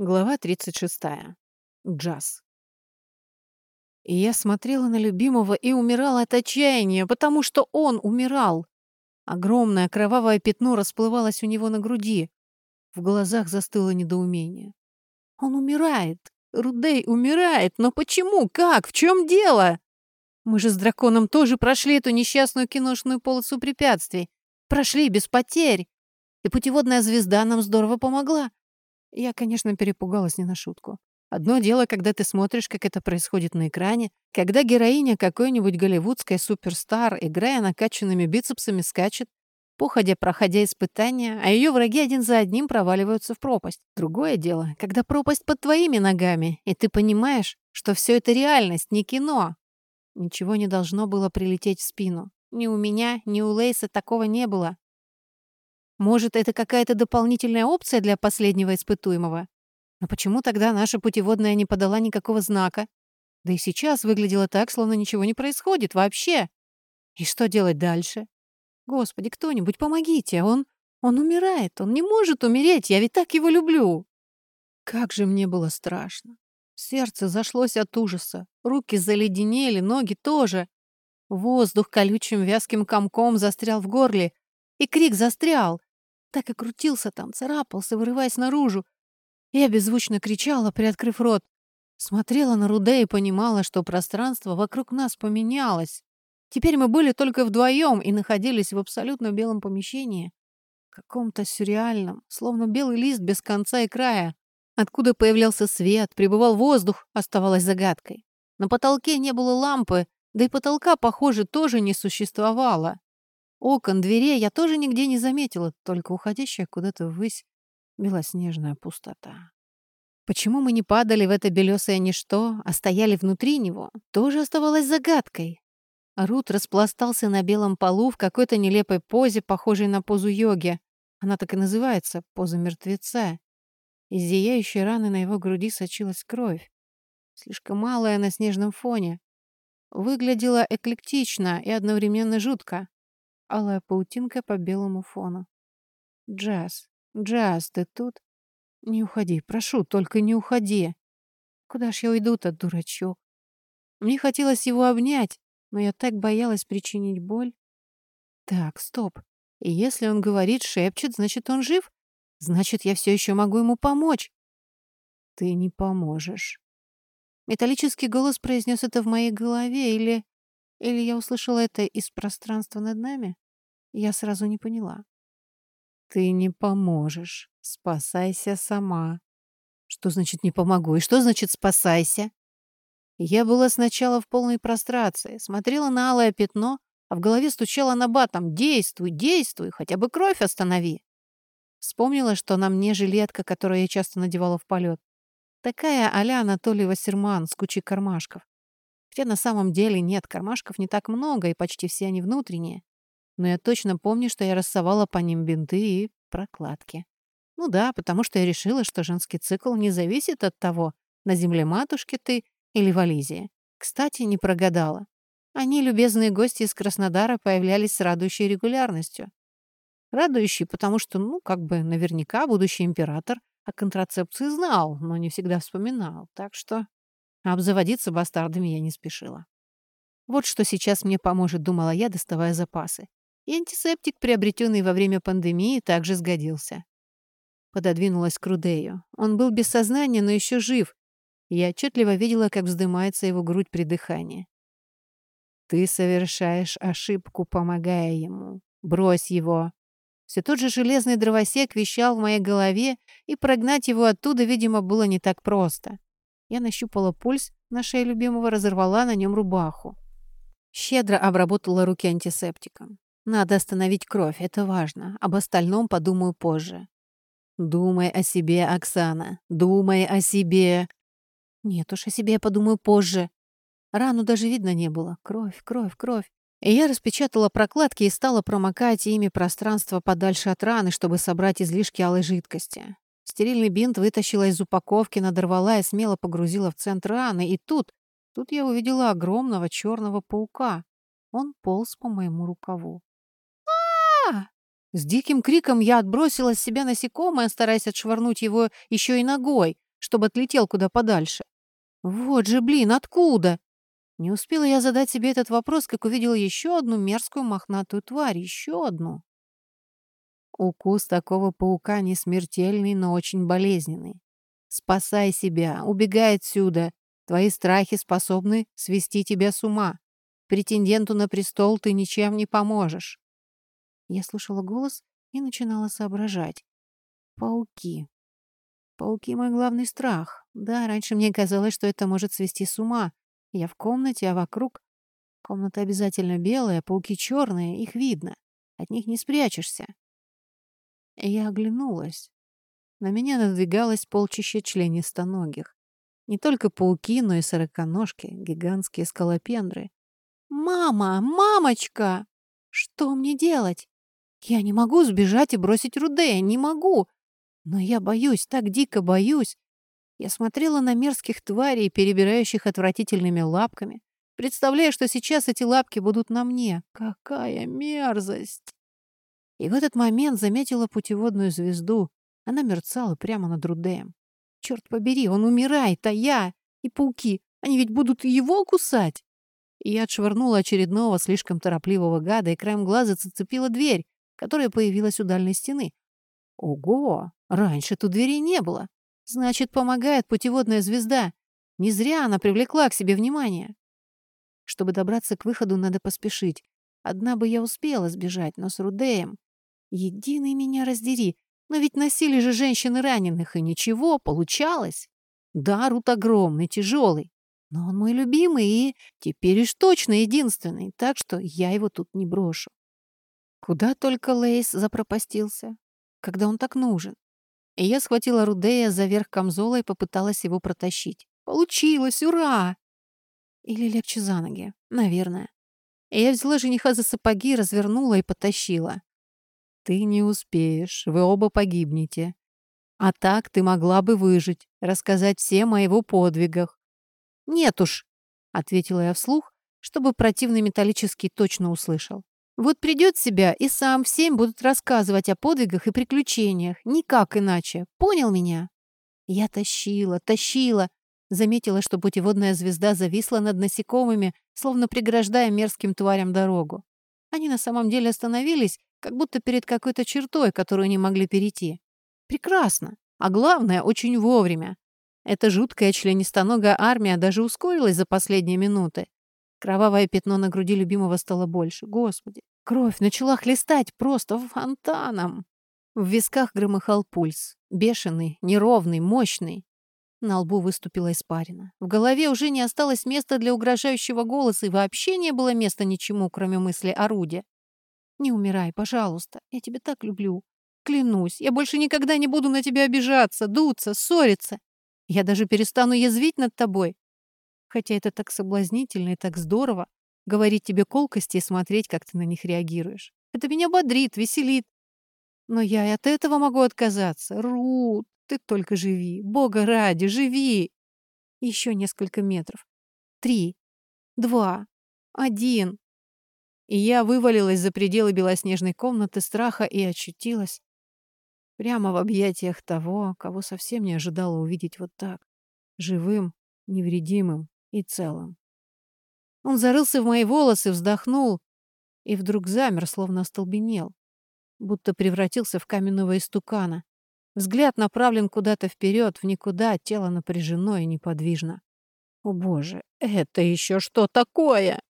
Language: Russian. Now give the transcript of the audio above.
Глава 36. Джаз. И я смотрела на любимого и умирала от отчаяния, потому что он умирал. Огромное кровавое пятно расплывалось у него на груди. В глазах застыло недоумение. Он умирает. Рудей умирает. Но почему? Как? В чем дело? Мы же с драконом тоже прошли эту несчастную киношную полосу препятствий. Прошли без потерь. И путеводная звезда нам здорово помогла. Я, конечно, перепугалась не на шутку. Одно дело, когда ты смотришь, как это происходит на экране, когда героиня какой-нибудь голливудской суперстар, играя накачанными бицепсами, скачет, походя, проходя испытания, а ее враги один за одним проваливаются в пропасть. Другое дело, когда пропасть под твоими ногами, и ты понимаешь, что все это реальность, не кино. Ничего не должно было прилететь в спину. Ни у меня, ни у Лейса такого не было. Может, это какая-то дополнительная опция для последнего испытуемого? Но почему тогда наша путеводная не подала никакого знака? Да и сейчас выглядело так, словно ничего не происходит вообще. И что делать дальше? Господи, кто-нибудь помогите, он... Он умирает, он не может умереть, я ведь так его люблю. Как же мне было страшно. Сердце зашлось от ужаса, руки заледенели, ноги тоже. Воздух колючим вязким комком застрял в горле, и крик застрял, так и крутился там, царапался, вырываясь наружу. Я беззвучно кричала, приоткрыв рот. Смотрела на Руде и понимала, что пространство вокруг нас поменялось. Теперь мы были только вдвоем и находились в абсолютно белом помещении. Каком-то сюрреальном, словно белый лист без конца и края. Откуда появлялся свет, прибывал воздух, оставалось загадкой. На потолке не было лампы, да и потолка, похоже, тоже не существовало. Окон, дверей я тоже нигде не заметила, только уходящая куда-то ввысь белоснежная пустота. Почему мы не падали в это белесое ничто, а стояли внутри него, тоже оставалось загадкой. Рут распластался на белом полу в какой-то нелепой позе, похожей на позу йоги. Она так и называется — поза мертвеца. Из зияющей раны на его груди сочилась кровь. Слишком малая на снежном фоне. Выглядела эклектично и одновременно жутко алая паутинка по белому фону. «Джаз, Джаз, ты тут? Не уходи, прошу, только не уходи. Куда ж я уйду-то, дурачок? Мне хотелось его обнять, но я так боялась причинить боль. Так, стоп. Если он говорит, шепчет, значит, он жив? Значит, я все еще могу ему помочь. Ты не поможешь. Металлический голос произнес это в моей голове, или... Или я услышала это из пространства над нами? Я сразу не поняла. «Ты не поможешь. Спасайся сама». «Что значит «не помогу»? И что значит «спасайся»?» Я была сначала в полной прострации, смотрела на алое пятно, а в голове стучала на батом «Действуй, действуй, хотя бы кровь останови». Вспомнила, что на мне жилетка, которую я часто надевала в полет. Такая а-ля Анатолий Вассерман с кучей кармашков. Хотя на самом деле нет, кармашков не так много, и почти все они внутренние. Но я точно помню, что я рассовала по ним бинты и прокладки. Ну да, потому что я решила, что женский цикл не зависит от того, на земле матушки ты или в Ализии. Кстати, не прогадала. Они, любезные гости из Краснодара, появлялись с радующей регулярностью. Радующий, потому что, ну, как бы наверняка будущий император о контрацепции знал, но не всегда вспоминал. Так что обзаводиться бастардами я не спешила. Вот что сейчас мне поможет, думала я, доставая запасы. И антисептик, приобретенный во время пандемии, также сгодился. Пододвинулась к Рудею. Он был без сознания, но еще жив. Я отчетливо видела, как вздымается его грудь при дыхании. «Ты совершаешь ошибку, помогая ему. Брось его!» Все тот же железный дровосек вещал в моей голове, и прогнать его оттуда, видимо, было не так просто. Я нащупала пульс на шее любимого, разорвала на нем рубаху. Щедро обработала руки антисептиком. Надо остановить кровь, это важно. Об остальном подумаю позже. Думай о себе, Оксана. Думай о себе. Нет уж, о себе я подумаю позже. Рану даже видно не было. Кровь, кровь, кровь. И я распечатала прокладки и стала промокать ими пространство подальше от раны, чтобы собрать излишки алой жидкости. Стерильный бинт вытащила из упаковки, надорвала и смело погрузила в центр раны. И тут, тут я увидела огромного черного паука. Он полз по моему рукаву. С диким криком я отбросила с себя насекомое, стараясь отшвырнуть его еще и ногой. чтобы отлетел куда подальше. Вот же, блин, откуда? Не успела я задать себе этот вопрос, как увидела еще одну мерзкую мохнатую тварь, еще одну. Укус такого паука не смертельный, но очень болезненный. Спасай себя, убегай отсюда. Твои страхи способны свести тебя с ума. Претенденту на престол ты ничем не поможешь. Я слушала голос и начинала соображать. Пауки. Пауки — мой главный страх. Да, раньше мне казалось, что это может свести с ума. Я в комнате, а вокруг... Комната обязательно белая, пауки черные, их видно. От них не спрячешься. Я оглянулась. На меня надвигалось полчища членистоногих. Не только пауки, но и сороконожки, гигантские скалопендры. «Мама! Мамочка! Что мне делать? Я не могу сбежать и бросить Рудея, не могу! Но я боюсь, так дико боюсь!» Я смотрела на мерзких тварей, перебирающих отвратительными лапками, представляя, что сейчас эти лапки будут на мне. Какая мерзость! И в этот момент заметила путеводную звезду. Она мерцала прямо над Рудеем. Черт побери, он умирает, а я... И пауки, они ведь будут его кусать! И я отшвырнула очередного слишком торопливого гада и краем глаза зацепила дверь, которая появилась у дальней стены. Ого! Раньше тут дверей не было. Значит, помогает путеводная звезда. Не зря она привлекла к себе внимание. Чтобы добраться к выходу, надо поспешить. Одна бы я успела сбежать, но с Рудеем... Единый меня раздери. Но ведь носили же женщины раненых, и ничего, получалось. Да, Рут огромный, тяжелый. Но он мой любимый и теперь уж точно единственный, так что я его тут не брошу. Куда только Лейс запропастился, когда он так нужен. И я схватила Рудея за верх камзола и попыталась его протащить. Получилось, ура! Или легче за ноги, наверное. И я взяла жениха за сапоги, развернула и потащила. Ты не успеешь, вы оба погибнете. А так ты могла бы выжить, рассказать всем о его подвигах. «Нет уж», — ответила я вслух, чтобы противный металлический точно услышал. «Вот придет себя, и сам всем будут рассказывать о подвигах и приключениях. Никак иначе. Понял меня?» Я тащила, тащила. Заметила, что путеводная звезда зависла над насекомыми, словно преграждая мерзким тварям дорогу. Они на самом деле остановились, как будто перед какой-то чертой, которую не могли перейти. Прекрасно. А главное, очень вовремя. Эта жуткая членистоногая армия даже ускорилась за последние минуты. Кровавое пятно на груди любимого стало больше. Господи, кровь начала хлестать просто фонтаном. В висках громыхал пульс. Бешеный, неровный, мощный. На лбу выступила испарина. В голове уже не осталось места для угрожающего голоса, и вообще не было места ничему, кроме мысли орудия. «Не умирай, пожалуйста. Я тебя так люблю. Клянусь, я больше никогда не буду на тебя обижаться, дуться, ссориться. Я даже перестану язвить над тобой. Хотя это так соблазнительно и так здорово говорить тебе колкости и смотреть, как ты на них реагируешь. Это меня бодрит, веселит. Но я и от этого могу отказаться. Рут, ты только живи. Бога ради, живи. Еще несколько метров. Три. Два. Один. И я вывалилась за пределы белоснежной комнаты страха и очутилась Прямо в объятиях того, кого совсем не ожидала увидеть вот так. Живым, невредимым и целым. Он зарылся в мои волосы, вздохнул и вдруг замер, словно остолбенел. Будто превратился в каменного истукана. Взгляд направлен куда-то вперед, в никуда, тело напряжено и неподвижно. О боже, это еще что такое?